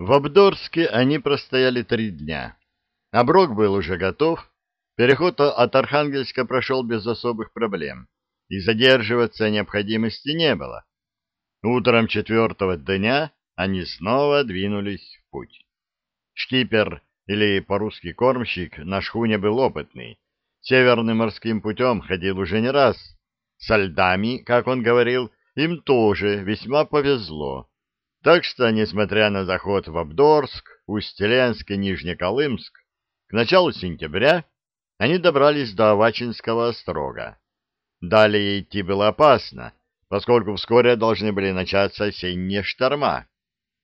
В Абдорске они простояли три дня. Оброк был уже готов, переход от Архангельска прошел без особых проблем, и задерживаться необходимости не было. Утром четвертого дня они снова двинулись в путь. Шкипер, или по-русски кормщик, на шхуне был опытный. Северным морским путем ходил уже не раз. Со льдами, как он говорил, им тоже весьма повезло. Так что, несмотря на заход в Абдорск, Усть-Ленск и Нижнеколымск, к началу сентября они добрались до Авачинского острога. Далее идти было опасно, поскольку вскоре должны были начаться осенние шторма.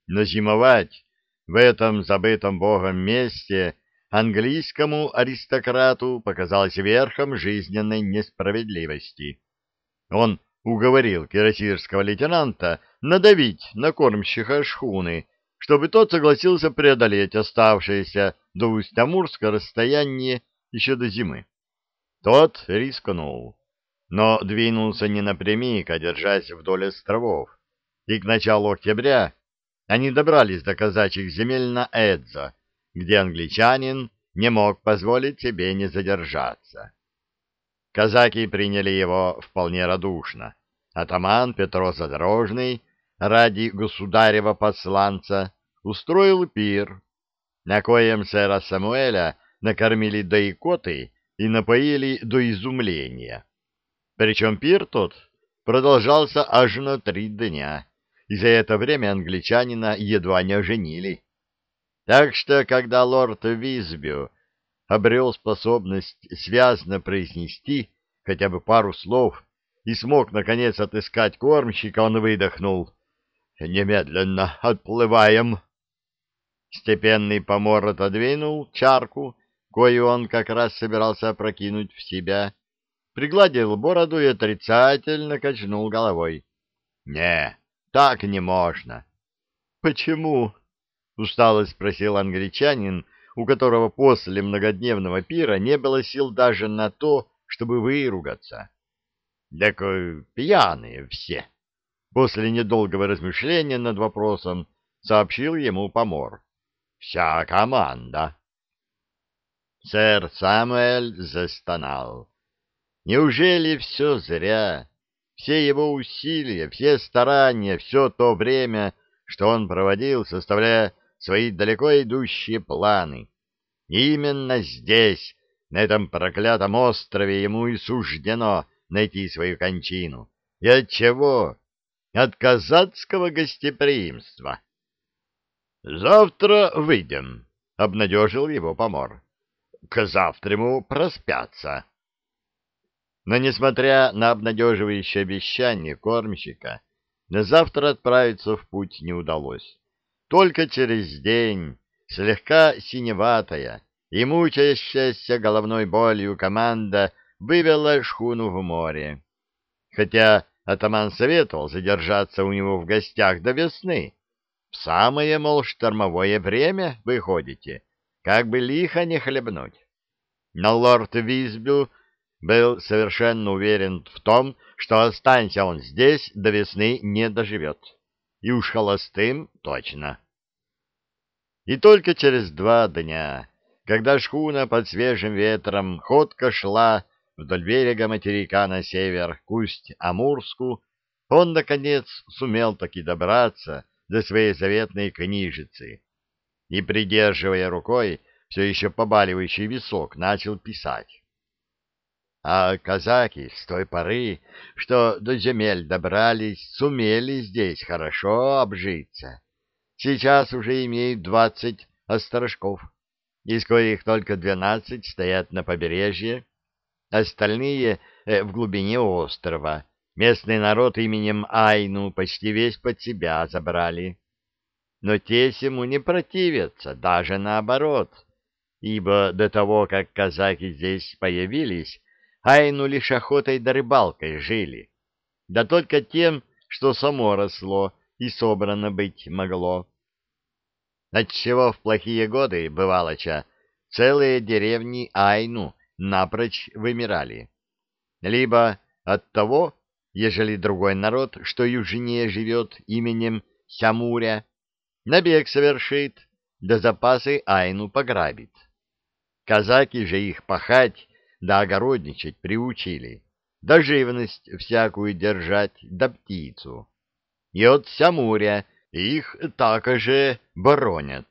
Но зимовать в этом забытом богом месте английскому аристократу показалось верхом жизненной несправедливости. Он уговорил кирасирского лейтенанта надавить на кормщика шхуны, чтобы тот согласился преодолеть оставшееся до Усть-Амурска расстояние еще до зимы. Тот рискнул, но двинулся не напрямик, а держась вдоль островов, и к началу октября они добрались до казачьих земель на Эдзо, где англичанин не мог позволить себе не задержаться. Казаки приняли его вполне радушно. Атаман Петро Задорожный ради государева посланца устроил пир, на коем сэра Самуэля накормили до икоты и напоили до изумления. Причем пир тот продолжался аж на три дня и за это время англичанина едва не оженили. Так что, когда лорд Визбю обрел способность связно произнести хотя бы пару слов и смог, наконец, отыскать кормщика, он выдохнул. «Немедленно отплываем!» Степенный помор отодвинул чарку, кою он как раз собирался опрокинуть в себя, пригладил бороду и отрицательно качнул головой. «Не, так не можно. Почему? устало спросил англичанин, у которого после многодневного пира не было сил даже на то, чтобы выругаться. Так пьяные все. После недолгого размышления над вопросом сообщил ему помор. Вся команда. Сэр Самуэль застонал. Неужели все зря? Все его усилия, все старания, все то время, что он проводил, составляя свои далеко идущие планы. Именно здесь, на этом проклятом острове, ему и суждено найти свою кончину. И от чего? От казацкого гостеприимства. «Завтра выйдем», — обнадежил его помор. «К завтраму проспятся». Но, несмотря на обнадеживающее обещание кормщика, на завтра отправиться в путь не удалось. Только через день, слегка синеватая и мучающаяся головной болью команда вывела шхуну в море. Хотя атаман советовал задержаться у него в гостях до весны. В самое, мол, штормовое время выходите, как бы лихо не хлебнуть. Но лорд Визбю был совершенно уверен в том, что останься он здесь, до весны не доживет. И уж холостым точно. И только через два дня, когда шхуна под свежим ветром ходко шла вдоль берега материка на север к Усть-Амурску, он, наконец, сумел таки добраться до своей заветной книжицы и, придерживая рукой все еще побаливающий висок, начал писать. А казаки с той поры, что до земель добрались, сумели здесь хорошо обжиться. Сейчас уже имеют двадцать острожков, из коих только двенадцать стоят на побережье, остальные э, в глубине острова. Местный народ именем Айну почти весь под себя забрали. Но те сему не противятся, даже наоборот, ибо до того, как казаки здесь появились, Айну лишь охотой да рыбалкой жили, да только тем, что само росло и собрано быть могло. Отчего в плохие годы, бывалоча, целые деревни Айну напрочь вымирали. Либо от того, ежели другой народ, что южнее живет именем Сямуря, набег совершит, да запасы Айну пограбит. Казаки же их пахать да огородничать приучили, да живность всякую держать, да птицу. И от Сямуря их так же боронят.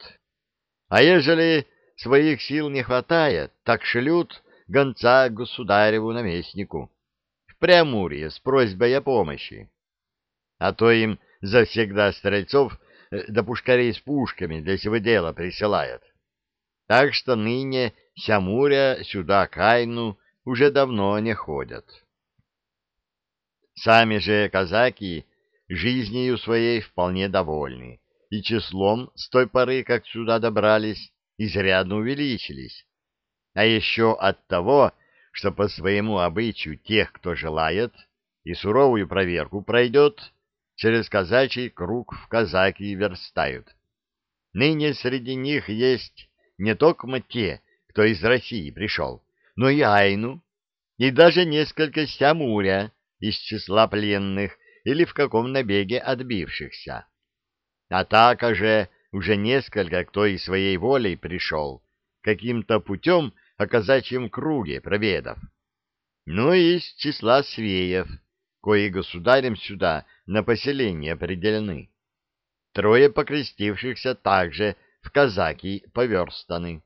А ежели своих сил не хватает, так шлют гонца государеву наместнику в Преамурье с просьбой о помощи. А то им завсегда стрельцов э, да пушкарей с пушками для сего дела присылают. Так что ныне Сямуря сюда Кайну уже давно не ходят. Сами же казаки жизнью своей вполне довольны, и числом с той поры, как сюда добрались, изрядно увеличились. А еще от того, что по своему обычаю тех, кто желает, и суровую проверку пройдет, через казачий круг в казаки верстают. Ныне среди них есть не только те, кто из России пришел, но и Айну, и даже несколько Сямуря из числа пленных или в каком набеге отбившихся. А так же уже несколько кто и своей волей пришел, каким-то путем о казачьем круге проведав. Ну и из числа свеев, кои государем сюда на поселение определены. Трое покрестившихся также в казаки поверстаны.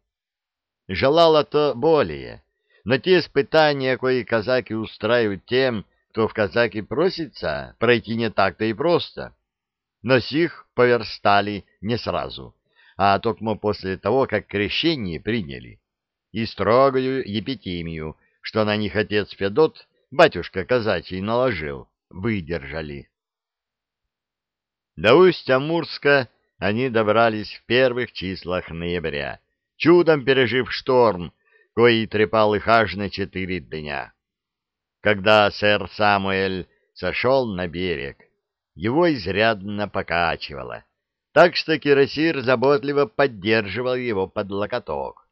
Желало-то более, но те испытания, кои казаки устраивают тем, кто в казаки просится, пройти не так-то и просто. Но сих поверстали не сразу, а только после того, как крещение приняли, и строгую епитимию, что на них отец Федот, батюшка казачий, наложил, выдержали. До Усть-Амурска они добрались в первых числах ноября, чудом пережив шторм, кои трепал их аж на четыре дня. Когда сэр Самуэль сошел на берег, его изрядно покачивало, так что кирасир заботливо поддерживал его под локоток.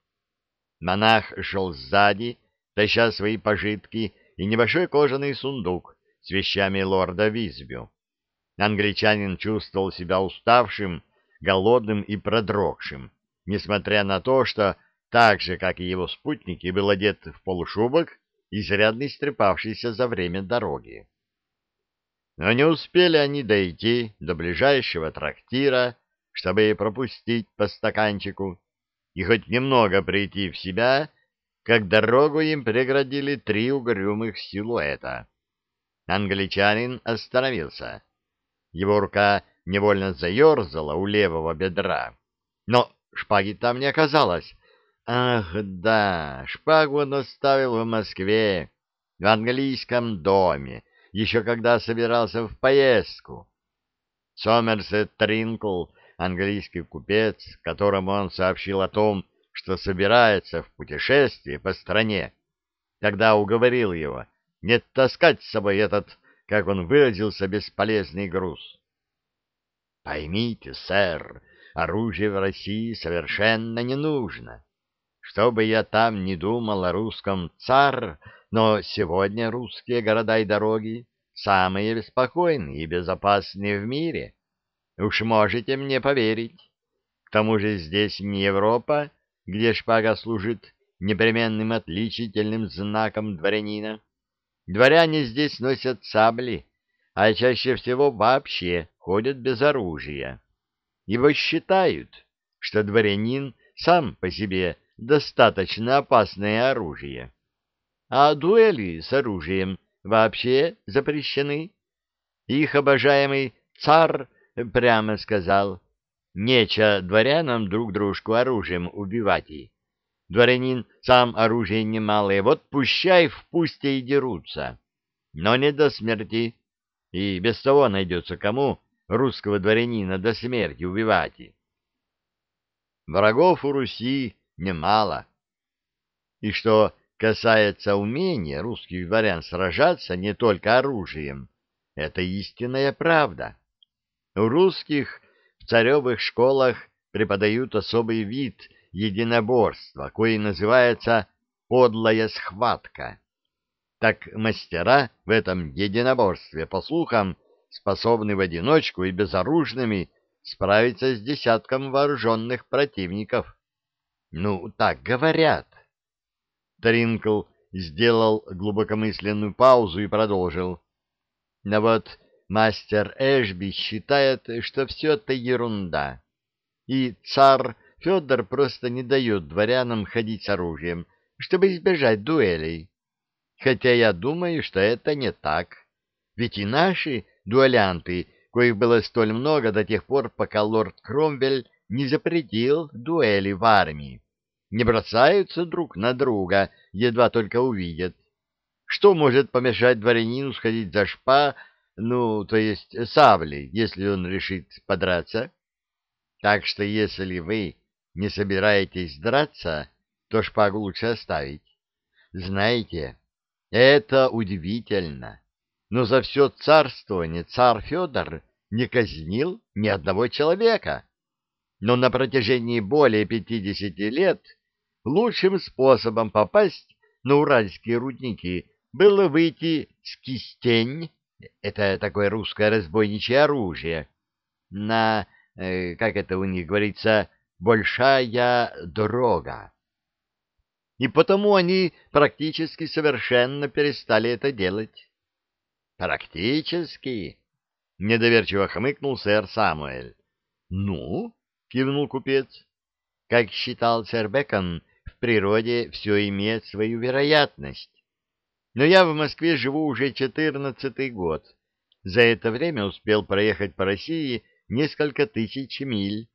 Монах шел сзади, таща свои пожитки и небольшой кожаный сундук с вещами лорда Визбю. Англичанин чувствовал себя уставшим, голодным и продрогшим, несмотря на то, что так же, как и его спутники, был одет в полушубок, изрядно истрепавшийся за время дороги. Но не успели они дойти до ближайшего трактира, чтобы пропустить по стаканчику и хоть немного прийти в себя, как дорогу им преградили три угрюмых силуэта. Англичанин остановился. Его рука невольно заерзала у левого бедра, но шпаги там не оказалось, Ах, да, шпагу он оставил в Москве, в английском доме, еще когда собирался в поездку. Сомерсет Тринкл, английский купец, которому он сообщил о том, что собирается в путешествие по стране, тогда уговорил его не таскать с собой этот, как он выразился, бесполезный груз. «Поймите, сэр, оружие в России совершенно не нужно». Что бы я там ни думал о русском цар, но сегодня русские города и дороги самые беспокойные и безопасные в мире. Уж можете мне поверить. К тому же здесь не Европа, где шпага служит непременным отличительным знаком дворянина. Дворяне здесь носят сабли, а чаще всего вообще ходят без оружия, ибо считают, что дворянин сам по себе достаточно опасное оружие. А дуэли с оружием вообще запрещены. Их обожаемый царь прямо сказал, нече дворянам друг дружку оружием убивать. И дворянин сам оружие немалое, вот пущай в пусте и дерутся, но не до смерти. И без того найдется кому русского дворянина до смерти убивать. Врагов у Руси немало. И что касается умения русских дворян сражаться не только оружием, это истинная правда. У русских в царевых школах преподают особый вид единоборства, кое называется «подлая схватка». Так мастера в этом единоборстве, по слухам, способны в одиночку и безоружными справиться с десятком вооруженных противников. Ну, так говорят. Тринкл сделал глубокомысленную паузу и продолжил. Но вот мастер Эшби считает, что все это ерунда. И царь Федор просто не дает дворянам ходить с оружием, чтобы избежать дуэлей. Хотя я думаю, что это не так. Ведь и наши дуэлянты, коих было столь много до тех пор, пока лорд Кромвель не запретил дуэли в армии, не бросаются друг на друга, едва только увидят. Что может помешать дворянину сходить за шпа, ну, то есть саблей, если он решит подраться? Так что если вы не собираетесь драться, то шпагу лучше оставить. Знаете, это удивительно, но за все царствование царь Федор не казнил ни одного человека. Но на протяжении более пятидесяти лет лучшим способом попасть на уральские рудники было выйти с кистень, это такое русское разбойничье оружие, на, э, как это у них говорится, большая дорога и потому они практически совершенно перестали это делать. «Практически?» — недоверчиво хмыкнул сэр Самуэль. «Ну?» — кивнул купец. «Как считал сэр Бекон, в природе все имеет свою вероятность. Но я в Москве живу уже четырнадцатый год. За это время успел проехать по России несколько тысяч миль.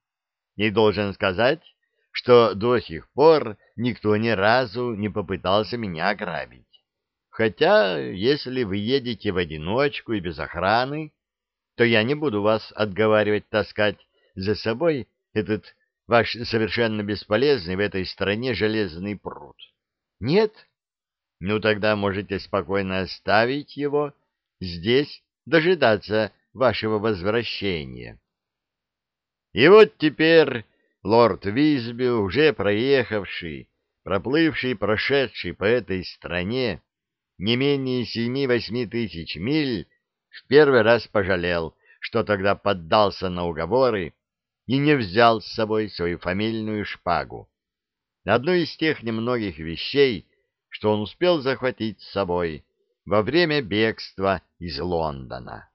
И должен сказать, что до сих пор никто ни разу не попытался меня ограбить. Хотя, если вы едете в одиночку и без охраны, то я не буду вас отговаривать таскать за собой этот ваш совершенно бесполезный в этой стране железный пруд. Нет? Ну тогда можете спокойно оставить его здесь, дожидаться вашего возвращения. И вот теперь лорд Визби, уже проехавший, проплывший, прошедший по этой стране не менее семи-восьми тысяч миль, в первый раз пожалел, что тогда поддался на уговоры и не взял с собой свою фамильную шпагу. Одну из тех немногих вещей, что он успел захватить с собой во время бегства из Лондона.